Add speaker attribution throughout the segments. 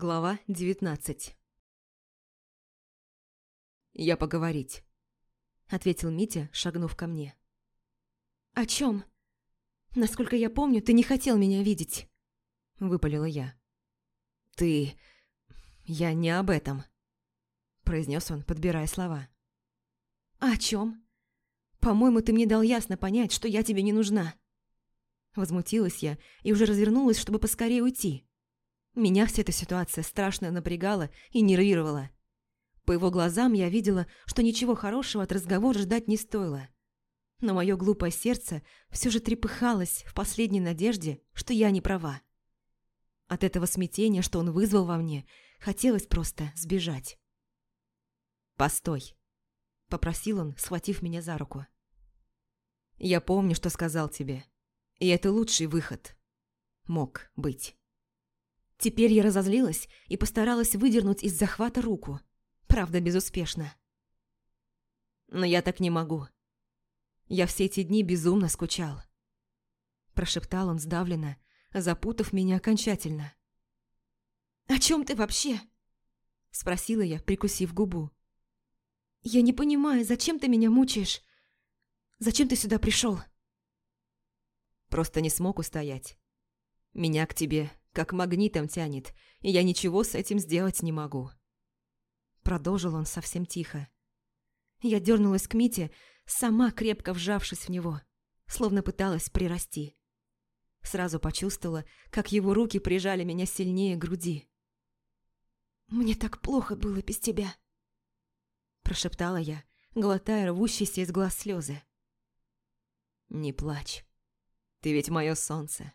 Speaker 1: Глава 19 «Я поговорить», — ответил Митя, шагнув ко мне.
Speaker 2: «О чем? Насколько я помню, ты не хотел меня видеть», —
Speaker 1: выпалила я. «Ты... я не об этом», — произнес он, подбирая слова.
Speaker 2: «О чем? По-моему, ты мне дал ясно понять, что я тебе не нужна». Возмутилась я и уже развернулась, чтобы поскорее уйти. Меня вся эта ситуация страшно напрягала и нервировала. По его глазам я видела, что ничего хорошего от разговора ждать не стоило. Но мое глупое сердце все же трепыхалось в последней надежде, что я не права. От этого смятения, что он вызвал во мне, хотелось просто сбежать.
Speaker 1: «Постой», — попросил он, схватив меня за руку. «Я помню, что сказал тебе, и это лучший выход. Мог быть».
Speaker 2: Теперь я разозлилась и постаралась выдернуть из захвата руку. Правда, безуспешно.
Speaker 1: Но я так не могу. Я все эти дни безумно скучал. Прошептал он сдавленно, запутав меня окончательно.
Speaker 2: «О чем ты вообще?» Спросила я, прикусив губу. «Я не понимаю, зачем ты меня мучаешь? Зачем ты сюда пришел?»
Speaker 1: Просто не смог устоять. Меня к тебе как магнитом тянет, и я ничего с этим сделать не могу. Продолжил он совсем тихо.
Speaker 2: Я дернулась к Мите, сама крепко вжавшись в него, словно пыталась прирасти. Сразу почувствовала, как его руки прижали меня сильнее к груди. «Мне так плохо было без тебя», – прошептала я, глотая рвущиеся из глаз слезы.
Speaker 1: «Не плачь. Ты ведь мое солнце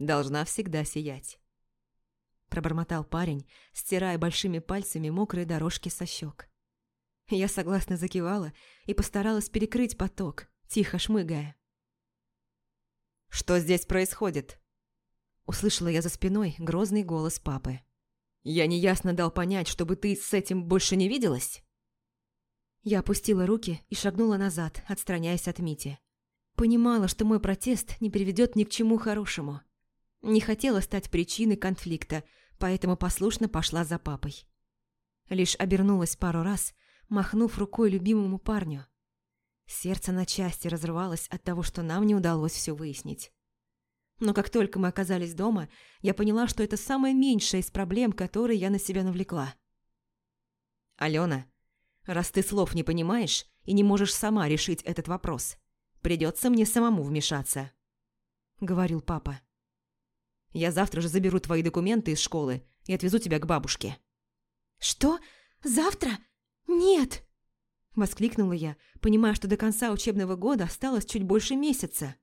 Speaker 1: должна всегда сиять. Пробормотал парень, стирая большими пальцами мокрые дорожки со щек.
Speaker 2: Я согласно закивала и постаралась перекрыть поток, тихо шмыгая.
Speaker 1: «Что здесь происходит?» Услышала я за спиной грозный голос папы. «Я неясно дал понять, чтобы ты с этим больше не виделась?»
Speaker 2: Я опустила руки и шагнула назад, отстраняясь от Мити. Понимала, что мой протест не приведет ни к чему хорошему. Не хотела стать причиной конфликта, поэтому послушно пошла за папой. Лишь обернулась пару раз, махнув рукой любимому парню. Сердце на части разрывалось от того, что нам не удалось все выяснить. Но как только мы оказались дома, я поняла, что это самая меньшая из проблем, которые я на себя навлекла.
Speaker 1: «Алена, раз ты слов не понимаешь и не можешь сама решить этот вопрос, придется мне самому вмешаться», — говорил папа. Я завтра же заберу твои документы из школы и отвезу тебя к бабушке».
Speaker 2: «Что? Завтра? Нет!» Воскликнула я, понимая, что до конца учебного года осталось чуть больше месяца.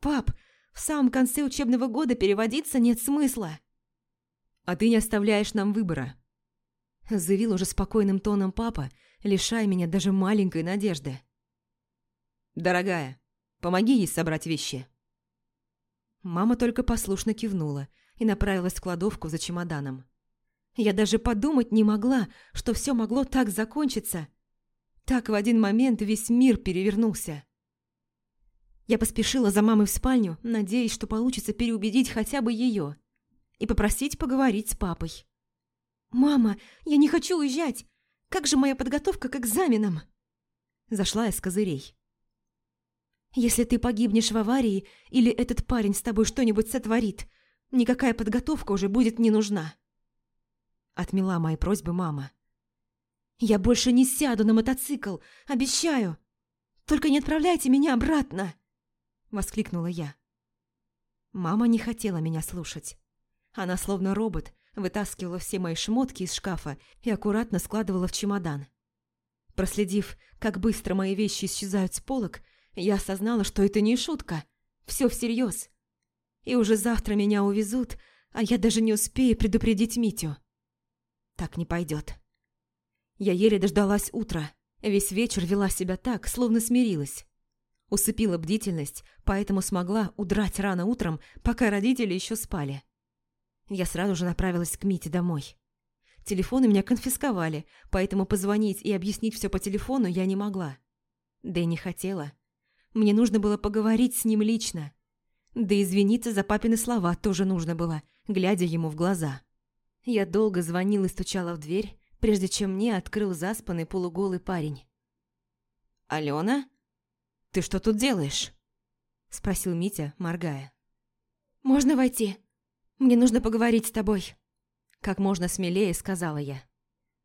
Speaker 2: «Пап, в самом конце учебного года переводиться нет смысла».
Speaker 1: «А ты не оставляешь нам выбора», –
Speaker 2: заявил уже спокойным тоном папа, лишая меня даже маленькой надежды.
Speaker 1: «Дорогая, помоги ей собрать вещи».
Speaker 2: Мама только послушно кивнула и направилась в кладовку за чемоданом. Я даже подумать не могла, что все могло так закончиться. Так в один момент весь мир перевернулся. Я поспешила за мамой в спальню, надеясь, что получится переубедить хотя бы ее и попросить поговорить с папой. «Мама, я не хочу уезжать! Как же моя подготовка к экзаменам?» Зашла я с козырей. Если ты погибнешь в аварии или этот парень с тобой что-нибудь сотворит, никакая подготовка уже будет не нужна. Отмела мои просьбы мама. Я больше не сяду на мотоцикл, обещаю. Только не отправляйте меня обратно, воскликнула я. Мама не хотела меня слушать. Она словно робот вытаскивала все мои шмотки из шкафа и аккуратно складывала в чемодан. Проследив, как быстро мои вещи исчезают с полок, я осознала, что это не шутка. Все всерьез. И уже завтра меня увезут, а я даже не успею предупредить Митю. Так не пойдет. Я еле дождалась утра. Весь вечер вела себя так, словно смирилась. Усыпила бдительность, поэтому смогла удрать рано утром, пока родители еще спали. Я сразу же направилась к Мите домой. Телефон у меня конфисковали, поэтому позвонить и объяснить все по телефону я не могла. Да и не хотела. Мне нужно было поговорить с ним лично. Да извиниться за папины слова тоже нужно было, глядя ему в глаза. Я долго звонила и стучала в дверь, прежде чем мне открыл заспанный полуголый парень.
Speaker 1: «Алена? Ты что тут делаешь?» – спросил Митя, моргая.
Speaker 2: «Можно войти? Мне нужно поговорить с тобой», – как можно смелее сказала я.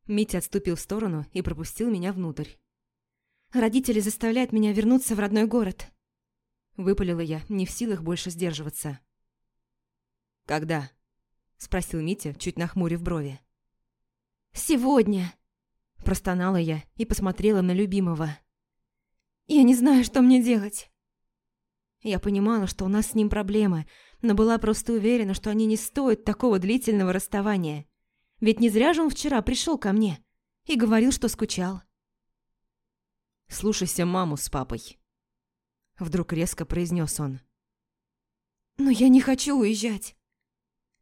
Speaker 2: Митя отступил в сторону и пропустил меня внутрь. «Родители заставляют меня вернуться в родной город», – выпалила я, не в силах больше сдерживаться.
Speaker 1: «Когда?» – спросил Митя, чуть нахмурив брови.
Speaker 2: «Сегодня!» – простонала я и посмотрела на любимого. «Я не знаю, что мне делать». Я понимала, что у нас с ним проблемы, но была просто уверена, что они не стоят такого длительного расставания. Ведь не зря же он вчера пришел ко мне и говорил, что скучал.
Speaker 1: «Слушайся маму с папой», — вдруг резко произнес он.
Speaker 2: «Но я не хочу уезжать».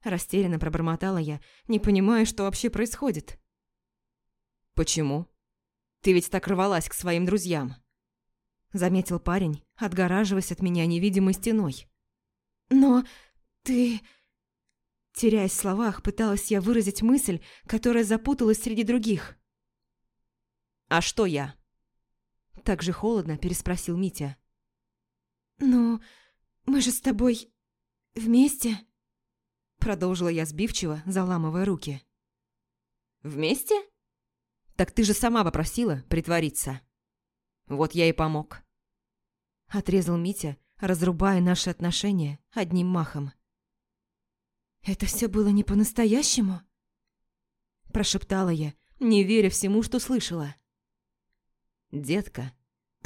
Speaker 2: Растерянно пробормотала я, не понимая, что вообще происходит.
Speaker 1: «Почему? Ты ведь так рвалась к своим друзьям», — заметил парень, отгораживаясь от меня невидимой стеной.
Speaker 2: «Но ты...» Теряясь в словах, пыталась я выразить мысль, которая запуталась среди других.
Speaker 1: «А что я?»
Speaker 2: Так же холодно переспросил Митя. «Ну, мы же с тобой вместе?» Продолжила я сбивчиво, заламывая руки.
Speaker 1: «Вместе? Так ты же сама попросила притвориться. Вот я и помог».
Speaker 2: Отрезал Митя, разрубая наши отношения одним махом. «Это все было не по-настоящему?» Прошептала я, не веря всему, что слышала.
Speaker 1: «Детка,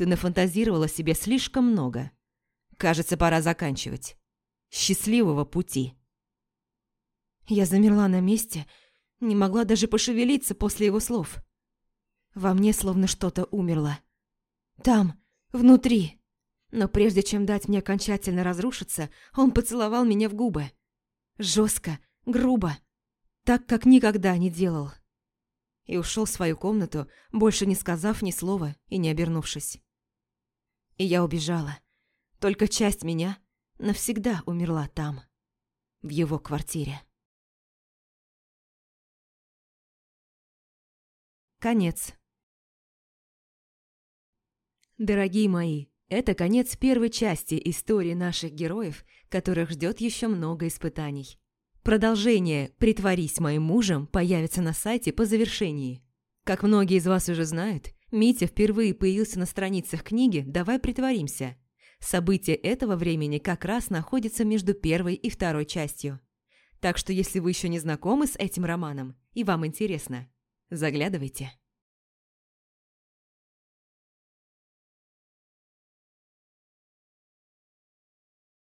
Speaker 1: ты нафантазировала себе слишком много. Кажется, пора заканчивать. Счастливого пути!»
Speaker 2: Я замерла на месте, не могла даже пошевелиться после его слов. Во мне словно что-то умерло. Там, внутри. Но прежде чем дать мне окончательно разрушиться, он поцеловал меня в губы. Жестко, грубо, так, как никогда не делал. И ушел в свою комнату, больше не сказав ни слова и не обернувшись. И я убежала. Только часть меня навсегда умерла там, в его квартире. Конец. Дорогие мои, это конец первой части истории наших героев, которых ждет еще много испытаний. Продолжение «Притворись моим мужем» появится на сайте по завершении. Как многие из вас уже знают, Митя впервые появился на страницах книги «Давай притворимся». Событие этого времени как раз находится между первой и второй частью. Так что если вы еще не знакомы с этим романом и вам интересно, Заглядывайте.